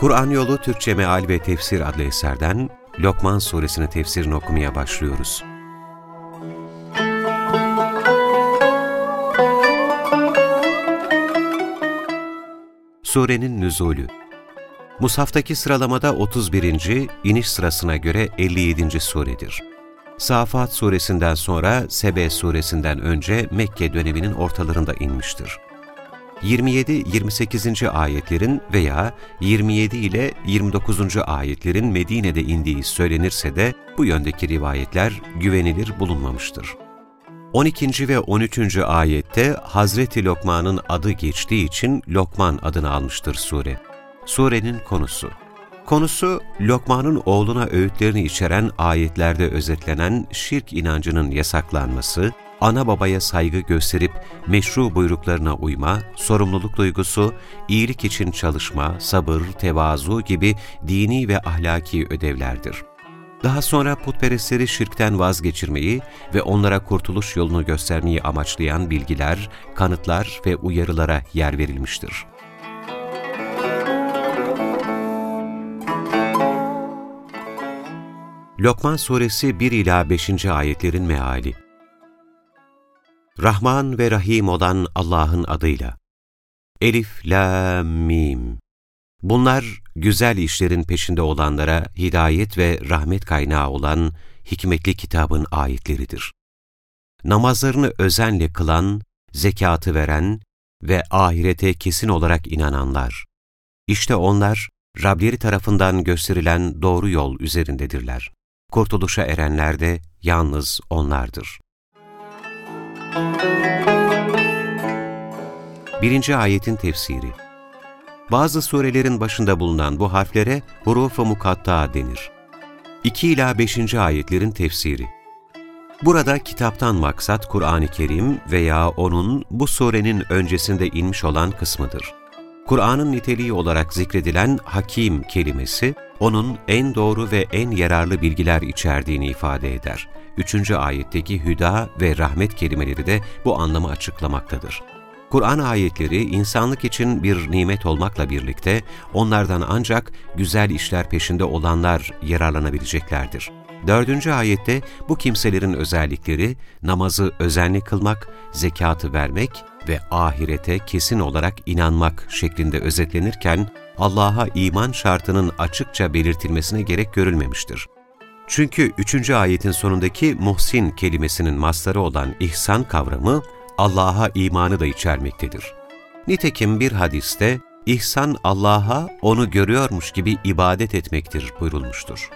Kur'an Yolu Türkçe Meal ve Tefsir adlı eserden Lokman Suresini tefsirini okumaya başlıyoruz. Surenin Nüzulü Musaftaki sıralamada 31. iniş sırasına göre 57. suredir. Safat suresinden sonra Sebe suresinden önce Mekke döneminin ortalarında inmiştir. 27-28. ayetlerin veya 27 ile 29. ayetlerin Medine'de indiği söylenirse de bu yöndeki rivayetler güvenilir bulunmamıştır. 12. ve 13. ayette Hazreti Lokman'ın adı geçtiği için Lokman adını almıştır sure. Surenin konusu Konusu, Lokman'ın oğluna öğütlerini içeren ayetlerde özetlenen şirk inancının yasaklanması, ana babaya saygı gösterip meşru buyruklarına uyma, sorumluluk duygusu, iyilik için çalışma, sabır, tevazu gibi dini ve ahlaki ödevlerdir. Daha sonra putperestleri şirkten vazgeçirmeyi ve onlara kurtuluş yolunu göstermeyi amaçlayan bilgiler, kanıtlar ve uyarılara yer verilmiştir. Lokman Suresi 1 ila 5. ayetlerin meali Rahman ve Rahim olan Allah'ın adıyla. Elif, La, Mim. Bunlar güzel işlerin peşinde olanlara hidayet ve rahmet kaynağı olan hikmetli kitabın ayetleridir. Namazlarını özenle kılan, zekatı veren ve ahirete kesin olarak inananlar. İşte onlar, Rableri tarafından gösterilen doğru yol üzerindedirler. Kurtuluşa erenler de yalnız onlardır. Birinci ayetin tefsiri Bazı surelerin başında bulunan bu harflere huruf-u mukatta denir. 2 ila 5. ayetlerin tefsiri Burada kitaptan maksat Kur'an-ı Kerim veya onun bu surenin öncesinde inmiş olan kısmıdır. Kur'an'ın niteliği olarak zikredilen hakim kelimesi, onun en doğru ve en yararlı bilgiler içerdiğini ifade eder. Üçüncü ayetteki hüda ve rahmet kelimeleri de bu anlamı açıklamaktadır. Kur'an ayetleri insanlık için bir nimet olmakla birlikte onlardan ancak güzel işler peşinde olanlar yararlanabileceklerdir. Dördüncü ayette bu kimselerin özellikleri namazı özenli kılmak, zekatı vermek ve ahirete kesin olarak inanmak şeklinde özetlenirken Allah'a iman şartının açıkça belirtilmesine gerek görülmemiştir. Çünkü üçüncü ayetin sonundaki muhsin kelimesinin masları olan ihsan kavramı Allah'a imanı da içermektedir. Nitekim bir hadiste ihsan Allah'a onu görüyormuş gibi ibadet etmektir buyurulmuştur.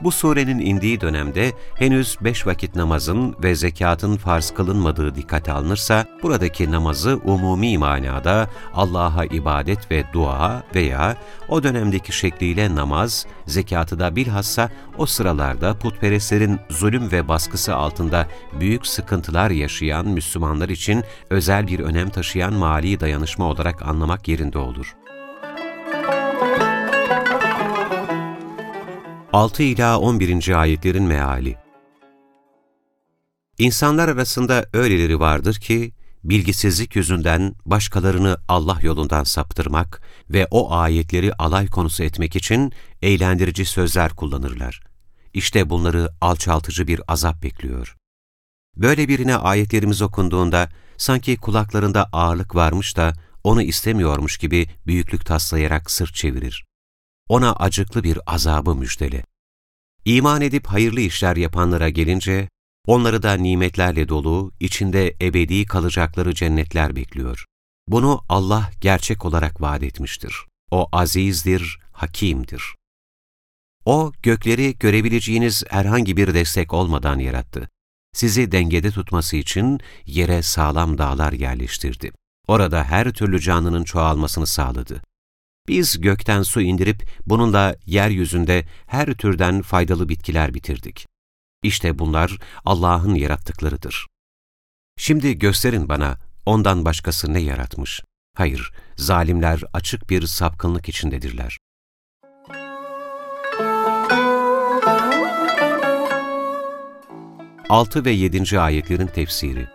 Bu surenin indiği dönemde henüz beş vakit namazın ve zekatın farz kılınmadığı dikkate alınırsa, buradaki namazı umumi manada Allah'a ibadet ve dua veya o dönemdeki şekliyle namaz, zekatı da bilhassa o sıralarda putperestlerin zulüm ve baskısı altında büyük sıkıntılar yaşayan Müslümanlar için özel bir önem taşıyan mali dayanışma olarak anlamak yerinde olur. 6 ila 11. ayetlerin meali. İnsanlar arasında öyleleri vardır ki bilgisizlik yüzünden başkalarını Allah yolundan saptırmak ve o ayetleri alay konusu etmek için eğlendirici sözler kullanırlar. İşte bunları alçaltıcı bir azap bekliyor. Böyle birine ayetlerimiz okunduğunda sanki kulaklarında ağırlık varmış da onu istemiyormuş gibi büyüklük taslayarak sırt çevirir ona acıklı bir azabı müjdele. İman edip hayırlı işler yapanlara gelince, onları da nimetlerle dolu, içinde ebedi kalacakları cennetler bekliyor. Bunu Allah gerçek olarak vaat etmiştir. O azizdir, hakimdir. O, gökleri görebileceğiniz herhangi bir destek olmadan yarattı. Sizi dengede tutması için yere sağlam dağlar yerleştirdi. Orada her türlü canlının çoğalmasını sağladı. Biz gökten su indirip bununla yeryüzünde her türden faydalı bitkiler bitirdik. İşte bunlar Allah'ın yarattıklarıdır. Şimdi gösterin bana ondan başkası ne yaratmış? Hayır, zalimler açık bir sapkınlık içindedirler. 6 ve 7. ayetlerin tefsiri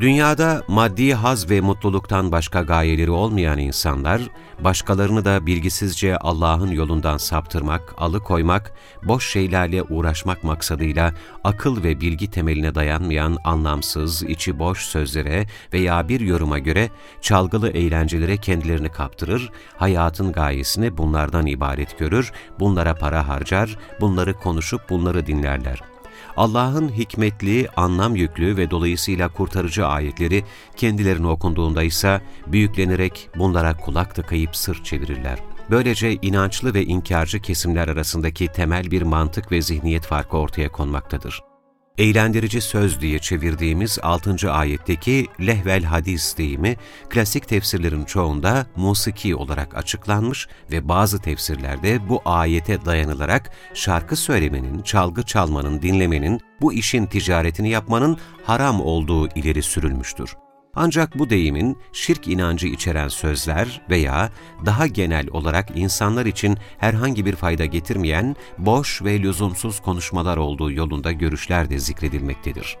Dünyada maddi haz ve mutluluktan başka gayeleri olmayan insanlar, başkalarını da bilgisizce Allah'ın yolundan saptırmak, alıkoymak, boş şeylerle uğraşmak maksadıyla akıl ve bilgi temeline dayanmayan anlamsız, içi boş sözlere veya bir yoruma göre çalgılı eğlencelere kendilerini kaptırır, hayatın gayesini bunlardan ibaret görür, bunlara para harcar, bunları konuşup bunları dinlerler. Allah'ın hikmetli, anlam yüklü ve dolayısıyla kurtarıcı ayetleri kendilerine okunduğunda ise büyüklenerek bunlara kulak tıkayıp sırt çevirirler. Böylece inançlı ve inkarcı kesimler arasındaki temel bir mantık ve zihniyet farkı ortaya konmaktadır eğlendirici söz diye çevirdiğimiz 6. ayetteki lehvel hadis deyimi, klasik tefsirlerin çoğunda musiki olarak açıklanmış ve bazı tefsirlerde bu ayete dayanılarak şarkı söylemenin, çalgı çalmanın, dinlemenin, bu işin ticaretini yapmanın haram olduğu ileri sürülmüştür. Ancak bu deyimin şirk inancı içeren sözler veya daha genel olarak insanlar için herhangi bir fayda getirmeyen boş ve lüzumsuz konuşmalar olduğu yolunda görüşler de zikredilmektedir.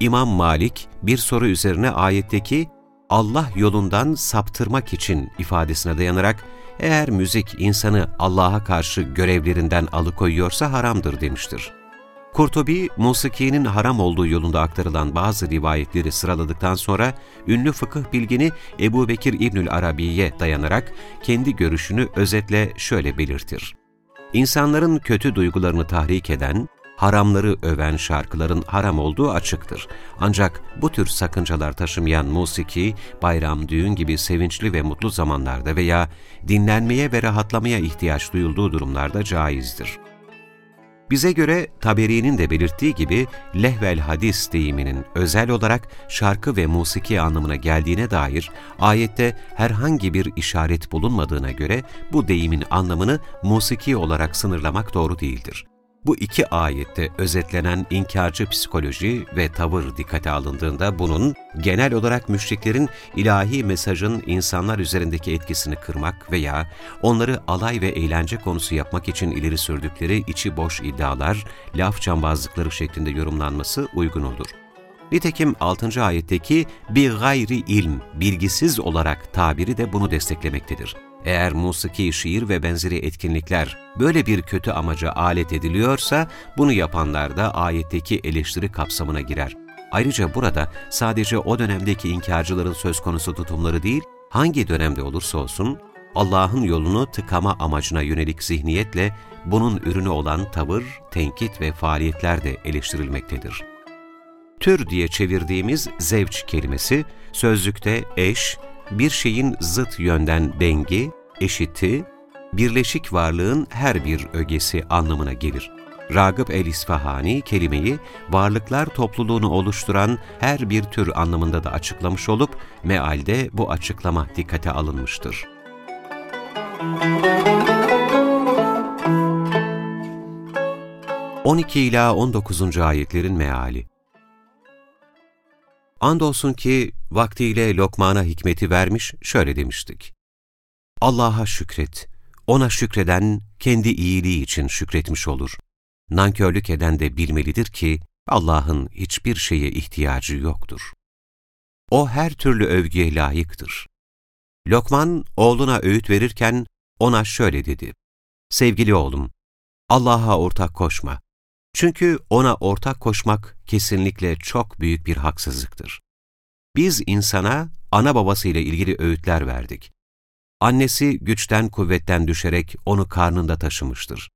İmam Malik bir soru üzerine ayetteki Allah yolundan saptırmak için ifadesine dayanarak eğer müzik insanı Allah'a karşı görevlerinden alıkoyuyorsa haramdır demiştir. Kurtubi, musiki'nin haram olduğu yolunda aktarılan bazı rivayetleri sıraladıktan sonra, ünlü fıkıh bilgini Ebu Bekir İbnül Arabi'ye dayanarak kendi görüşünü özetle şöyle belirtir. İnsanların kötü duygularını tahrik eden, haramları öven şarkıların haram olduğu açıktır. Ancak bu tür sakıncalar taşımayan musiki, bayram, düğün gibi sevinçli ve mutlu zamanlarda veya dinlenmeye ve rahatlamaya ihtiyaç duyulduğu durumlarda caizdir. Bize göre Taberi'nin de belirttiği gibi lehvel hadis deyiminin özel olarak şarkı ve musiki anlamına geldiğine dair ayette herhangi bir işaret bulunmadığına göre bu deyimin anlamını musiki olarak sınırlamak doğru değildir. Bu iki ayette özetlenen inkarcı psikoloji ve tavır dikkate alındığında bunun genel olarak müşriklerin ilahi mesajın insanlar üzerindeki etkisini kırmak veya onları alay ve eğlence konusu yapmak için ileri sürdükleri içi boş iddialar, laf cambazlıkları şeklinde yorumlanması uygun olur. Nitekim 6. ayetteki bir gayri ilm, bilgisiz olarak tabiri de bunu desteklemektedir. Eğer musiki, şiir ve benzeri etkinlikler böyle bir kötü amaca alet ediliyorsa, bunu yapanlar da ayetteki eleştiri kapsamına girer. Ayrıca burada sadece o dönemdeki inkarcıların söz konusu tutumları değil, hangi dönemde olursa olsun, Allah'ın yolunu tıkama amacına yönelik zihniyetle bunun ürünü olan tavır, tenkit ve faaliyetler de eleştirilmektedir. Tür diye çevirdiğimiz zevç kelimesi, sözlükte eş, bir şeyin zıt yönden dengi, eşiti, birleşik varlığın her bir ögesi anlamına gelir. Ragıp el-İsfahani kelimeyi varlıklar topluluğunu oluşturan her bir tür anlamında da açıklamış olup mealde bu açıklama dikkate alınmıştır. On ila 19. ayetlerin meali Andolsun ki vaktiyle Lokman'a hikmeti vermiş, şöyle demiştik. Allah'a şükret, ona şükreden kendi iyiliği için şükretmiş olur. Nankörlük eden de bilmelidir ki Allah'ın hiçbir şeye ihtiyacı yoktur. O her türlü övgüye layıktır. Lokman oğluna öğüt verirken ona şöyle dedi. Sevgili oğlum, Allah'a ortak koşma. Çünkü ona ortak koşmak kesinlikle çok büyük bir haksızlıktır. Biz insana ana babasıyla ilgili öğütler verdik. Annesi güçten kuvvetten düşerek onu karnında taşımıştır.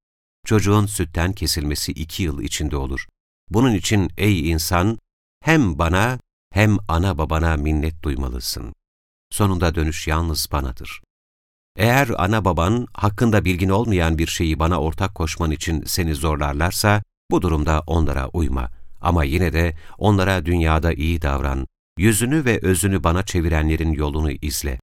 Çocuğun sütten kesilmesi iki yıl içinde olur. Bunun için ey insan, hem bana hem ana babana minnet duymalısın. Sonunda dönüş yalnız banadır. Eğer ana baban hakkında bilgin olmayan bir şeyi bana ortak koşman için seni zorlarlarsa, bu durumda onlara uyma. Ama yine de onlara dünyada iyi davran, yüzünü ve özünü bana çevirenlerin yolunu izle.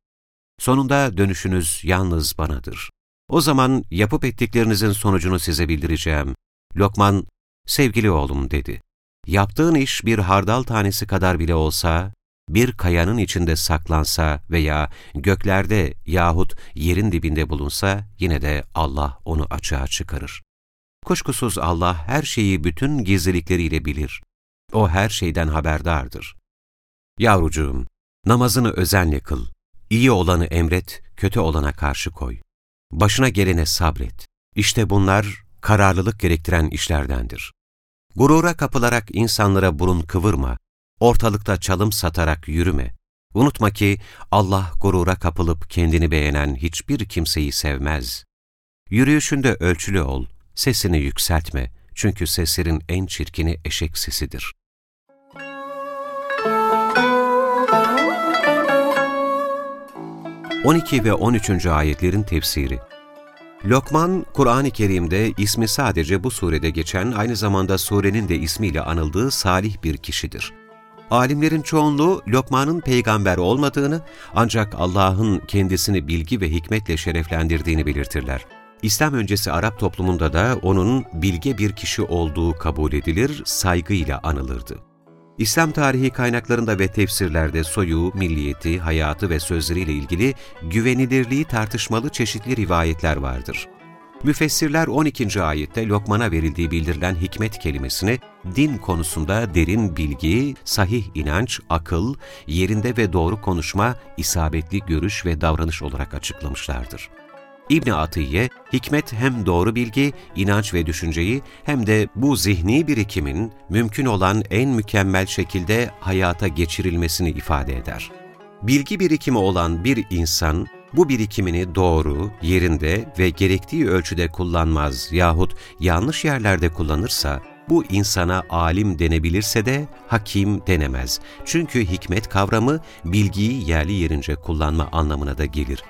Sonunda dönüşünüz yalnız banadır. O zaman yapıp ettiklerinizin sonucunu size bildireceğim. Lokman, sevgili oğlum dedi. Yaptığın iş bir hardal tanesi kadar bile olsa, bir kayanın içinde saklansa veya göklerde yahut yerin dibinde bulunsa yine de Allah onu açığa çıkarır. Kuşkusuz Allah her şeyi bütün gizlilikleriyle bilir. O her şeyden haberdardır. Yavrucuğum, namazını özenle kıl. İyi olanı emret, kötü olana karşı koy. Başına gelene sabret. İşte bunlar kararlılık gerektiren işlerdendir. Gurura kapılarak insanlara burun kıvırma, ortalıkta çalım satarak yürüme. Unutma ki Allah gurura kapılıp kendini beğenen hiçbir kimseyi sevmez. Yürüyüşünde ölçülü ol, sesini yükseltme çünkü seslerin en çirkini eşek sesidir. On iki ve on üçüncü ayetlerin tefsiri Lokman, Kur'an-ı Kerim'de ismi sadece bu surede geçen, aynı zamanda surenin de ismiyle anıldığı salih bir kişidir. Alimlerin çoğunluğu Lokman'ın peygamber olmadığını ancak Allah'ın kendisini bilgi ve hikmetle şereflendirdiğini belirtirler. İslam öncesi Arap toplumunda da onun bilge bir kişi olduğu kabul edilir, saygıyla anılırdı. İslam tarihi kaynaklarında ve tefsirlerde soyu, milliyeti, hayatı ve sözleriyle ilgili güvenilirliği tartışmalı çeşitli rivayetler vardır. Müfessirler 12. ayette Lokman'a verildiği bildirilen hikmet kelimesini din konusunda derin bilgi, sahih inanç, akıl, yerinde ve doğru konuşma, isabetli görüş ve davranış olarak açıklamışlardır. İbn Atiye, hikmet hem doğru bilgi, inanç ve düşünceyi hem de bu zihni birikimin mümkün olan en mükemmel şekilde hayata geçirilmesini ifade eder. Bilgi birikimi olan bir insan, bu birikimini doğru, yerinde ve gerektiği ölçüde kullanmaz yahut yanlış yerlerde kullanırsa, bu insana alim denebilirse de hakim denemez. Çünkü hikmet kavramı bilgiyi yerli yerince kullanma anlamına da gelir.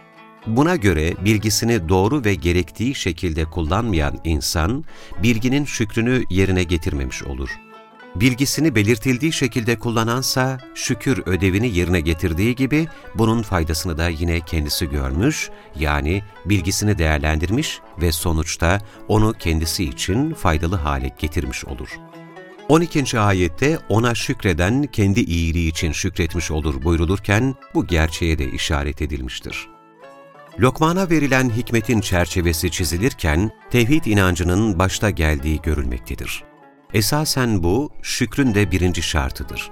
Buna göre bilgisini doğru ve gerektiği şekilde kullanmayan insan, bilginin şükrünü yerine getirmemiş olur. Bilgisini belirtildiği şekilde kullanansa, şükür ödevini yerine getirdiği gibi bunun faydasını da yine kendisi görmüş, yani bilgisini değerlendirmiş ve sonuçta onu kendisi için faydalı hale getirmiş olur. 12. ayette ona şükreden kendi iyiliği için şükretmiş olur buyrulurken bu gerçeğe de işaret edilmiştir. Lokman'a verilen hikmetin çerçevesi çizilirken, tevhid inancının başta geldiği görülmektedir. Esasen bu, şükrün de birinci şartıdır.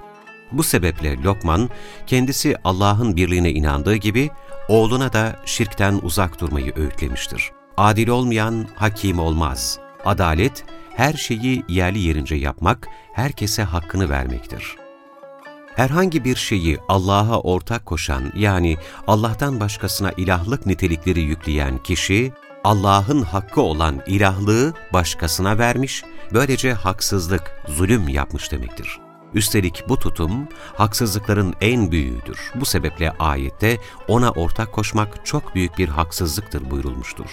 Bu sebeple Lokman, kendisi Allah'ın birliğine inandığı gibi, oğluna da şirkten uzak durmayı öğütlemiştir. Adil olmayan hakim olmaz. Adalet, her şeyi yerli yerince yapmak, herkese hakkını vermektir herhangi bir şeyi Allah'a ortak koşan yani Allah'tan başkasına ilahlık nitelikleri yükleyen kişi, Allah'ın hakkı olan ilahlığı başkasına vermiş, böylece haksızlık, zulüm yapmış demektir. Üstelik bu tutum, haksızlıkların en büyüğüdür. Bu sebeple ayette ona ortak koşmak çok büyük bir haksızlıktır buyurulmuştur.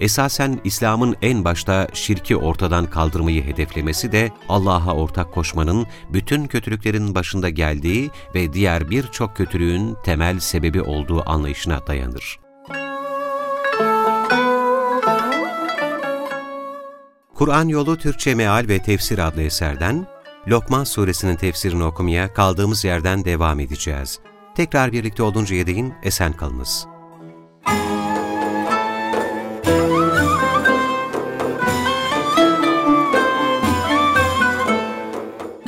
Esasen İslam'ın en başta şirki ortadan kaldırmayı hedeflemesi de Allah'a ortak koşmanın bütün kötülüklerin başında geldiği ve diğer birçok kötülüğün temel sebebi olduğu anlayışına dayanır. Kur'an Yolu Türkçe Meal ve Tefsir adlı eserden Lokman Suresinin tefsirini okumaya kaldığımız yerden devam edeceğiz. Tekrar birlikte oluncaya değin esen kalınız.